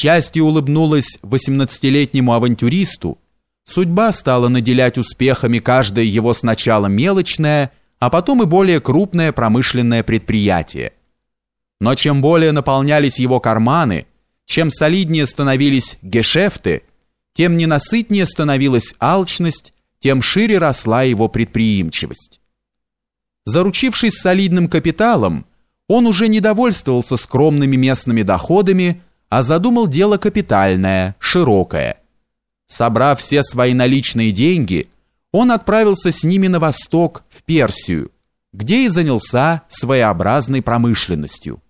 Счастье улыбнулось 18-летнему авантюристу, судьба стала наделять успехами каждое его сначала мелочное, а потом и более крупное промышленное предприятие. Но чем более наполнялись его карманы, чем солиднее становились гешефты, тем ненасытнее становилась алчность, тем шире росла его предприимчивость. Заручившись солидным капиталом, он уже не довольствовался скромными местными доходами, а задумал дело капитальное, широкое. Собрав все свои наличные деньги, он отправился с ними на восток, в Персию, где и занялся своеобразной промышленностью.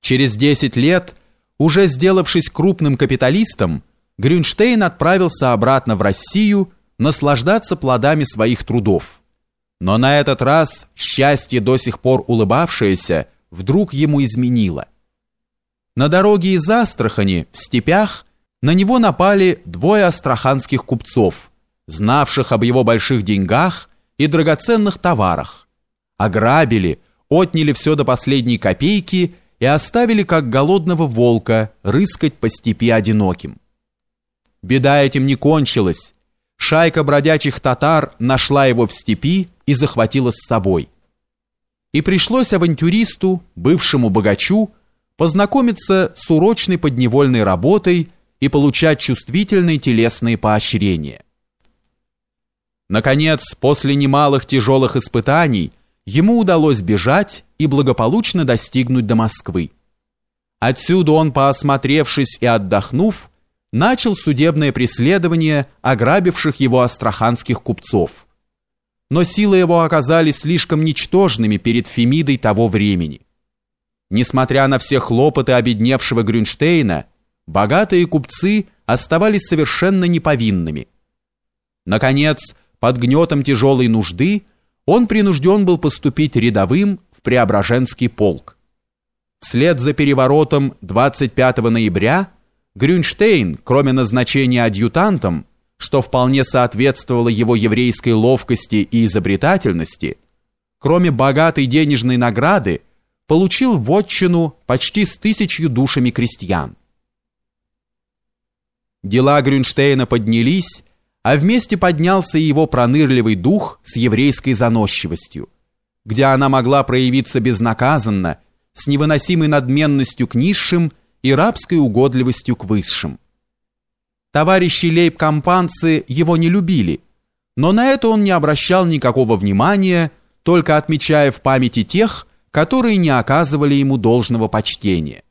Через 10 лет, уже сделавшись крупным капиталистом, Грюнштейн отправился обратно в Россию наслаждаться плодами своих трудов. Но на этот раз счастье, до сих пор улыбавшееся, вдруг ему изменило. На дороге из Астрахани, в степях, на него напали двое астраханских купцов, знавших об его больших деньгах и драгоценных товарах. Ограбили, отняли все до последней копейки и оставили как голодного волка рыскать по степи одиноким. Беда этим не кончилась. Шайка бродячих татар нашла его в степи и захватила с собой. И пришлось авантюристу, бывшему богачу, познакомиться с урочной подневольной работой и получать чувствительные телесные поощрения. Наконец, после немалых тяжелых испытаний, ему удалось бежать и благополучно достигнуть до Москвы. Отсюда он, поосмотревшись и отдохнув, начал судебное преследование ограбивших его астраханских купцов. Но силы его оказались слишком ничтожными перед Фемидой того времени. Несмотря на все хлопоты обедневшего Грюнштейна, богатые купцы оставались совершенно неповинными. Наконец, под гнетом тяжелой нужды, он принужден был поступить рядовым в Преображенский полк. Вслед за переворотом 25 ноября Грюнштейн, кроме назначения адъютантом, что вполне соответствовало его еврейской ловкости и изобретательности, кроме богатой денежной награды, получил вотчину почти с тысячью душами крестьян. Дела Грюнштейна поднялись, а вместе поднялся и его пронырливый дух с еврейской заносчивостью, где она могла проявиться безнаказанно, с невыносимой надменностью к низшим и рабской угодливостью к высшим. Товарищи лейб-компанцы его не любили, но на это он не обращал никакого внимания, только отмечая в памяти тех, которые не оказывали ему должного почтения.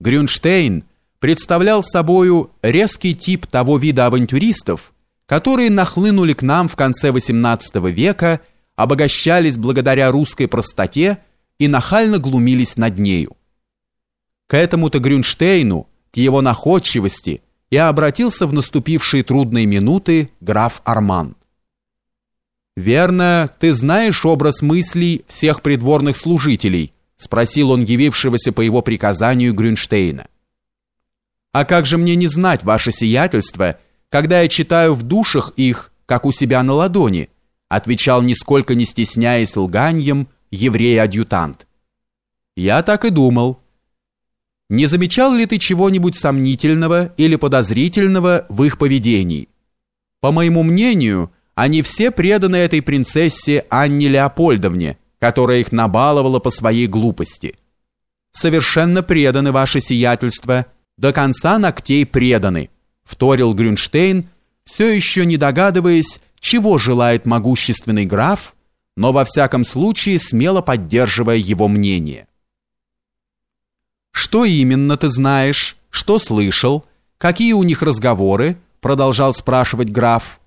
Грюнштейн представлял собою резкий тип того вида авантюристов, которые нахлынули к нам в конце XVIII века, обогащались благодаря русской простоте и нахально глумились над нею. К этому-то Грюнштейну, к его находчивости, и обратился в наступившие трудные минуты граф Арман. «Верно, ты знаешь образ мыслей всех придворных служителей?» спросил он явившегося по его приказанию Грюнштейна. «А как же мне не знать, ваше сиятельство, когда я читаю в душах их, как у себя на ладони?» отвечал, нисколько не стесняясь лганьем, еврей-адъютант. «Я так и думал». «Не замечал ли ты чего-нибудь сомнительного или подозрительного в их поведении?» «По моему мнению, они все преданы этой принцессе Анне Леопольдовне, которая их набаловала по своей глупости. Совершенно преданы ваше сиятельство, до конца ногтей преданы, вторил Грюнштейн, все еще не догадываясь, чего желает могущественный граф, но во всяком случае смело поддерживая его мнение. Что именно ты знаешь, что слышал, какие у них разговоры, продолжал спрашивать граф.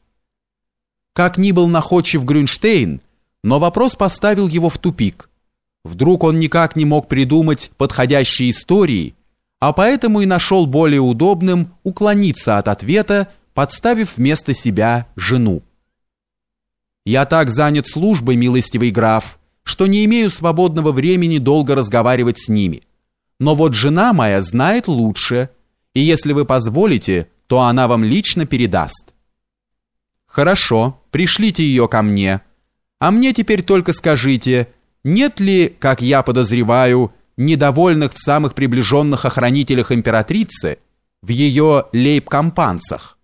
Как ни был находчив Грюнштейн, но вопрос поставил его в тупик. Вдруг он никак не мог придумать подходящей истории, а поэтому и нашел более удобным уклониться от ответа, подставив вместо себя жену. «Я так занят службой, милостивый граф, что не имею свободного времени долго разговаривать с ними. Но вот жена моя знает лучше, и если вы позволите, то она вам лично передаст». «Хорошо, пришлите ее ко мне. А мне теперь только скажите, нет ли, как я подозреваю, недовольных в самых приближенных охранителях императрицы, в ее лейб-компанцах,